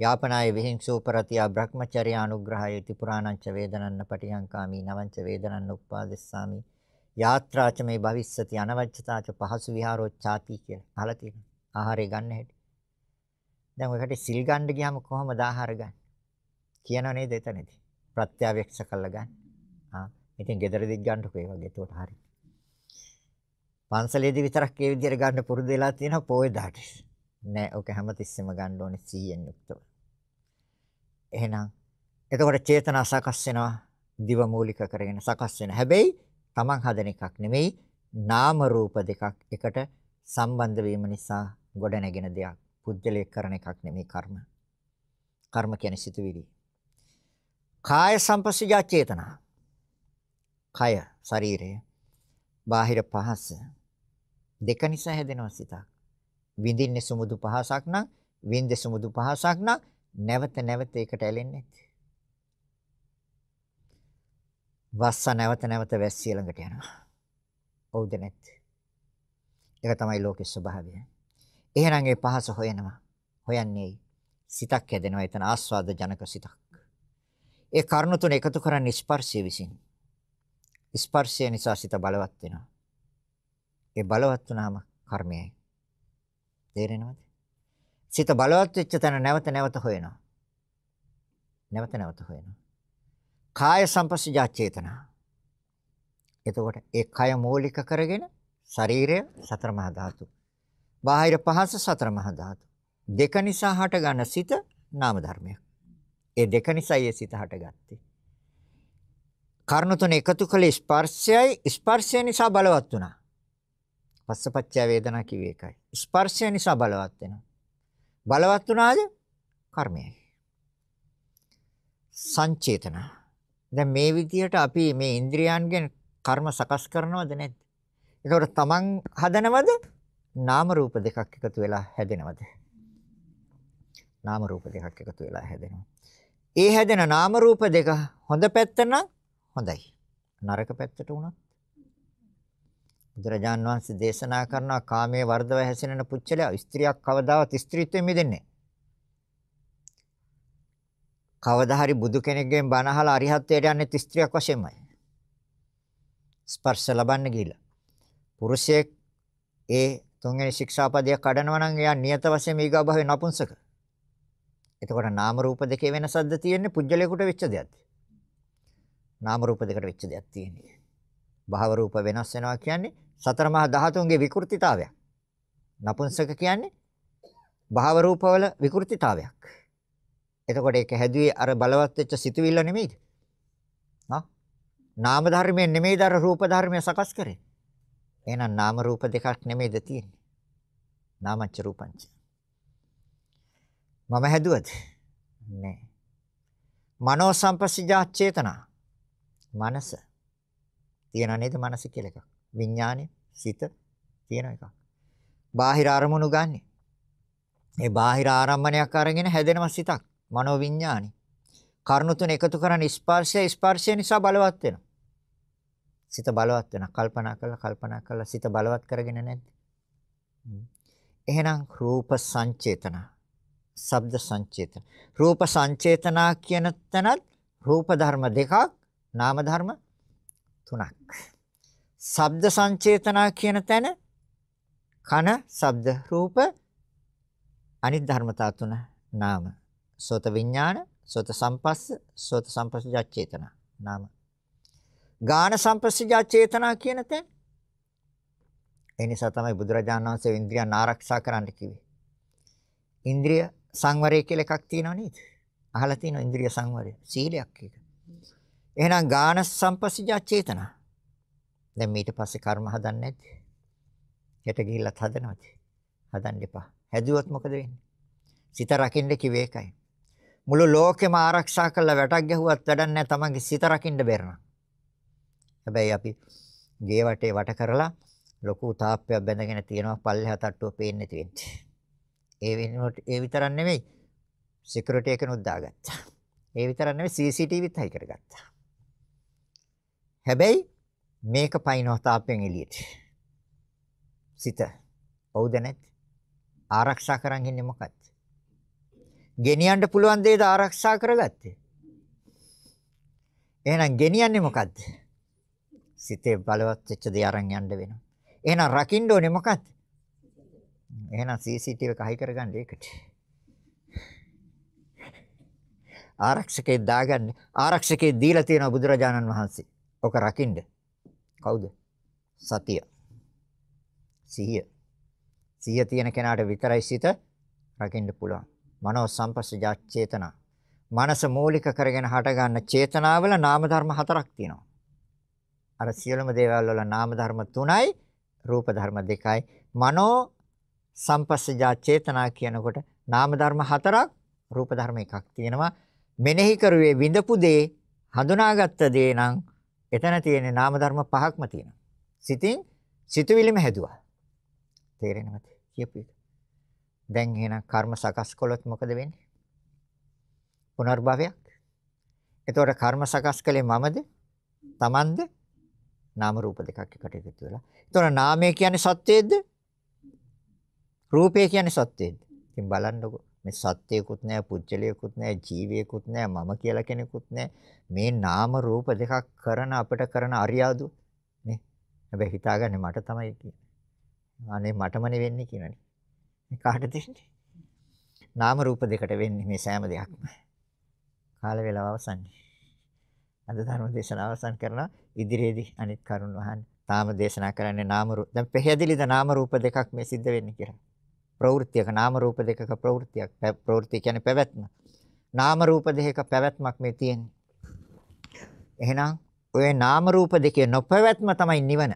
යාපනාය විහිංසෝපරතියා බ්‍රහ්මචර්ය අනුග්‍රහය ති පුරාණංච වේදනන්න පටියංකාමි නවංච වේදනන්න උප්පාදෙස්සාමි යාත්‍රාච මේ භවිස්සති අනවච්චතාච පහසු විහාරෝ ചാති කියලා අහලා තියෙනවා. ආහාරය ගන්න හැටි. දැන් ඔයකට සිල් ගන්න ගියාම කොහොමද ආහාර ගන්න? කියනව නේද එතනදී? ප්‍රත්‍යවේක්ෂ කළා ගන්න. ආ ඉතින් ගෙදරදිත් ගන්නකො ඒ වගේ එතකොට හරි. පන්සලේදී විතරක් ඒ විදිහට ගන්න පුරුදු වෙලා තියෙනවා පොයේ දාට. නෑ ඔක හැමතිස්සෙම ගන්න ඕනේ 100න් යුක්තව. එහෙනම් එතකොට චේතනා සකස් වෙනවා දිව මූලික කරගෙන සකස් වෙන. හැබැයි තමන් හදන එකක් නෙමෙයි නාම රූප දෙකක් එකට සම්බන්ධ වීම නිසා ගොඩ නැගෙන දෙයක්. පුජ්‍යලයක් කරන එකක් නෙමෙයි කර්ම. කර්ම කියන්නේ සිතුවිලි. කාය සංපස්සජා චේතනා. කය, ශරීරය, බාහිර පහස දෙක නිසා හැදෙනවා සිතක්. විඳින්නේ සුමුදු පහසක් නම්, විඳෙ සුමුදු පහසක් නම් නැවත නැවත ඒකට ඇලෙන්නේ නැති. වස්ස නැවත නැවත වැස්සිය ළඟට යනවා. හවුද නැත්? ඒක තමයි ලෝකේ ස්වභාවය. එහෙනම් ඒ පහස හොයනවා. හොයන්නේ සිතක් හැදෙනවා. එතන ආස්වාද ජනක සිතක්. ඒ කරුණු තුන එකතු කරන්නේ ස්පර්ශය විසින්. ස්පර්ශය නිසා සිත බලවත් වෙනවා. ඒ බලවත් වුණාම කර්මයයි. තේරෙනවද? සිත බලවත් වෙච්ච තැන නැවත නැවත හොයනවා. නැවත නැවත හොයනවා. කාය සංපස්සජා චේතනා. එතකොට ඒ කය මූලික කරගෙන ශරීරය සතර මහා ධාතු. බාහිර පහස සතර මහා ධාතු. දෙක නිසා හටගන්න සිත නාම ධර්මයක්. ඒ දෙක නිසායි ඒ සිත හටගත්තේ. කර්ණ තුන එකතු කළේ ස්පර්ශයයි ස්පර්ශය නිසා බලවත් වුණා. පස්සපච්චය වේදනා කිව්වේ ඒකයි. ස්පර්ශය නිසා බලවත් වෙනවා. බලවත් වුණාද? කර්මයයි. සංචේතනා දැන් මේ විදිහට අපි මේ ඉන්ද්‍රියයන්ගෙන් කර්ම සකස් කරනවද නැද්ද? ඒකට තමන් හදනවද? නාම රූප දෙකක් එකතු වෙලා හැදෙනවද? නාම රූප දෙකක් එකතු වෙලා හැදෙනවා. ඒ හැදෙන නාම රූප දෙක හොඳ පැත්ත නම් හොඳයි. නරක පැත්තට උනත් බුදුරජාන් වහන්සේ දේශනා කරනවා කාමයේ වර්ධව හැසිරෙන පුච්චලයා ස්ත්‍රියක් කවදාවත් ස්ත්‍රීත්වයෙන් මිදෙන්නේ කවදා හරි බුදු කෙනෙක්ගෙන් බණ අහලා අරිහත්ත්වයට යන්නේ ස්ත්‍රියක් වශයෙන්මයි. ස්පර්ශ ලබන්න ගිහිල්ලා. පුරුෂයෙක් ඒ තුන්වෙනි ශික්ෂාපදයක් කඩනවා නම් එයා නියත වශයෙන් ඊගා භවයේ නපුංසක. එතකොට නාම රූප දෙකේ වෙනසක්ද තියෙන්නේ පුජ්‍යලයකට වෙච්ච දෙයක්ද? නාම රූප දෙකට වෙච්ච දෙයක් තියෙන්නේ. භව රූප වෙනස් වෙනවා කියන්නේ සතර මහා ධාතුන්ගේ විකෘතිතාවයක්. නපුංසක කියන්නේ භව රූපවල විකෘතිතාවයක්. එතකොට ඒක හැදුවේ අර බලවත් වෙච්ච සිතුවිල්ල නෙමෙයිද? හා? නාම ධර්මයෙන් නෙමෙයිද අර රූප ධර්මය සකස් කරේ? එහෙනම් නාම රූප දෙකක් නෙමෙයිද තියෙන්නේ? නාමච්ච රූපංච. මම හැදුවද? නෑ. මනෝ සංපස්සජා චේතනා. මනස. තියන නේද මනස කියලා එකක්. විඥානය, සිත තියෙන එකක්. බාහිර අරමුණු ගන්නෙ. ඒ බාහිර ආරම්මණයක් අරගෙන හැදෙනව සිතක්. මනෝ විඥානි. කර්ණ තුන එකතු කරන් ස්පර්ශය ස්පර්ශය නිසා බලවත් වෙනවා. සිත බලවත් වෙනවා. කල්පනා කළා කල්පනා කළා සිත බලවත් කරගෙන නැද්ද? එහෙනම් රූප සංචේතන, ශබ්ද සංචේතන. රූප සංචේතනා කියන තැනත් රූප ධර්ම දෙකක්, නාම ධර්ම තුනක්. ශබ්ද සංචේතනා කියන තැන කන, ශබ්ද, රූප අනිත් ධර්මතා තුන නාම සෝත විඥාන, සෝත සම්පස්ස සෝත සම්පස්සජා චේතනා නාම. ගාන සම්පස්සජා චේතනා කියන තැන. ඒ නිසා තමයි බුදුරජාණන් වහන්සේ ඉන්ද්‍රියන් ආරක්ෂා කරන්න කිව්වේ. ඉන්ද්‍රිය සංවරය කියලා එකක් තියෙනව නේද? අහලා තියෙනවා ඉන්ද්‍රිය සංවරය. සීලයක් එක එහෙනම් ගාන සම්පස්සජා චේතනා දැන් ඊට පස්සේ කර්ම හදන්නේ නැද්ද? හෙට ගිහිල්ලත් හදනවද? හදන්න එපා. හැදුවොත් මොකද වෙන්නේ? සිත රකින්න කිව්වේ ඒකයි. මුළු ලෝකෙම ආරක්ෂා කරලා වැටක් ගැහුවත් වැඩක් නැහැ තමන්ගේ සිත රකින්න බැරනම්. හැබැයි අපි ගේ වටේ වට කරලා ලොකු තාප්පයක් බැඳගෙන තියෙනවා පල්ලෙහා තට්ටුව පේන්නේ තියෙන්නේ. ඒ වෙනුවට ඒ විතරක් නෙමෙයි සිකියුරිටි එකනොත් දාගත්තා. ඒ විතරක් නෙමෙයි CCTVත් හයි කරගත්තා. හැබැයි මේක පයින්ව තාප්පෙන් එළියට. සිත. හවුද නැත්? ආරක්ෂා කරන් ඉන්නේ මොකක්ද? ගෙනියන්න පුළුවන් දේද ආරක්ෂා කරගත්තේ. එහෙනම් ගෙනියන්නේ මොකද්ද? සිතේ බලවත් වෙච්ච දේ අරන් යන්න වෙනවා. එහෙනම් රකින්න ඕනේ මොකද්ද? එහෙනම් CCTV එක හයි කරගන්න ඒකට. ආරක්ෂකේ දාගන්න ආරක්ෂකේ දීලා තියෙනවා බුදුරජාණන් වහන්සේ. ඔක රකින්න. කවුද? සතිය. සිහිය. සිහිය තියෙන කෙනාට විතරයි සිත රකින්න පුළුවන්. මනෝ සංපස්සජා චේතනා. මනස මූලික කරගෙන හටගන්න චේතනාවල නාම ධර්ම හතරක් තියෙනවා. අර සියලුම දේවල් වල නාම ධර්ම තුනයි රූප ධර්ම දෙකයි. මනෝ සංපස්සජා චේතනා කියනකොට නාම ධර්ම හතරක් රූප ධර්ම එකක් තියෙනවා. මෙනෙහි කරුවේ විඳපු දේ හඳුනාගත්ත දේ නම් එතන තියෙන නාම ධර්ම පහක්ම තියෙනවා. සිතින් සිතුවිලිම හැදුවා. තේරෙනවද? කියපු එක. දැන් එහෙනම් කර්ම සකස් කළොත් මොකද වෙන්නේ? පුනර්භවයක්. එතකොට කර්ම සකස් කළේ මමද? Tamanද? නාම රූප දෙකක් එකට එකතු වෙලා. එතකොට නාමය කියන්නේ සත්‍යයේද? රූපය කියන්නේ සත්‍යයේද? ඉතින් බලන්නකො මේ සත්‍යයකුත් නැහැ, පුජ්‍යලයකුත් නැහැ, ජීවියෙකුත් නැහැ, මම කියලා කෙනෙකුත් නැහැ. මේ නාම රූප දෙකක් කරන අපිට කරන අරියාදු නේ. හැබැයි හිතාගන්නේ මට තමයි කියන්නේ. අනේ මටමනේ වෙන්නේ කියනනේ. කාටද දෙන්නේ? නාම රූප දෙකට වෙන්නේ මේ සෑම දෙයක්ම. කාල වේලාව අවසන්යි. අද ධර්ම දේශනාව අවසන් කරනවා ඉදිරියේදී අනිත් කරුණ වහන්න. තාම දේශනා කරන්නේ නාම රූප. දැන් පැහැදිලිද නාම රූප දෙකක් මේ සිද්ධ වෙන්නේ කියලා. ප්‍රවෘත්තියක නාම රූප දෙකක ප්‍රවෘත්තියක්. ප්‍රවෘත්තිය කියන්නේ පැවැත්ම. නාම රූප දෙකක පැවැත්මක් මේ තියෙන්නේ. එහෙනම් ඔය නාම රූප දෙකේ නොපැවැත්ම තමයි නිවන.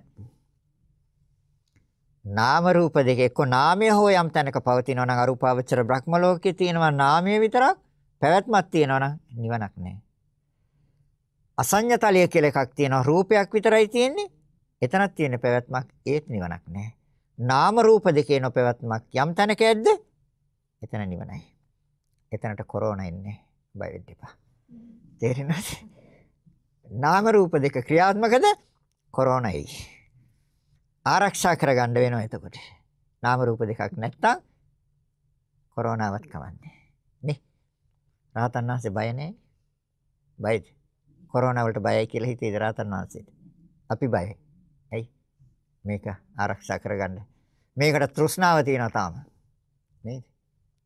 නාම රූප දෙක එක්ක නාමය හෝ යම් තැනක පවතිනවා නම් අරූපාවචර බ්‍රහ්ම ලෝකේ තියෙනවා නාමය විතරක් පැවැත්මක් තියෙනවා නම් නිවනක් නැහැ. අසඤ්ඤතලය කියලා එකක් තියෙනවා රූපයක් විතරයි තියෙන්නේ. එතනක් තියෙන පැවැත්මක් ඒත් නිවනක් නැහැ. නාම රූප දෙකේ නොපැවැත්මක් යම් තැනක ඇද්ද? එතන නිවනයි. එතනට කොරෝනා ඉන්නේ. බය වෙන්න එපා. තේරෙනවද? නාම රූප දෙක ක්‍රියාත්මකද? කොරෝනායි. ආරක්ෂා කරගන්න වෙනවා එතකොට. නාම රූප දෙකක් නැත්තම් කොරෝනාවත් කවන්නේ. නේ? රහතන් වහන්සේ බය නැහැ. බයද? කොරෝනා වලට බයයි කියලා හිතේද රහතන් වහන්සේට? අපි බයයි. ඇයි? මේක ආරක්ෂා කරගන්න. මේකට තෘෂ්ණාව තියෙනවා තාම. නේද?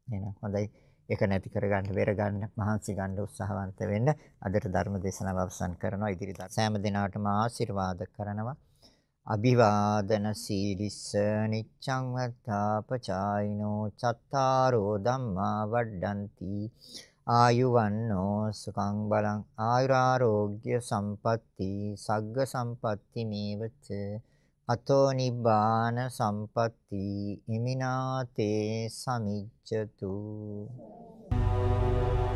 එහෙනම් හොඳයි. ඒක නැති කරගන්න, වෙර ගන්න, මහන්සි ගන්න උත්සාහවන්ත වෙන්න. අදට ධර්ම දේශනාව අවසන් කරනවා. ඉදිරි සෑම දිනකටම ආශිර්වාද කරනවා. අභිවාදන සීලිස්ස නිච්ඡං වත්තාපචායිනෝ චත්තාරෝ ධම්මා වඩ්ඩಂತಿ ආයුවන්නෝ සුඛං බලං ආයුරාෝග්‍ය සම්පatti සග්ග සම්පatti මේවච අතෝ නිබ්බාන සම්පatti ඉමිනාතේ සමිච්ඡතු Thank you.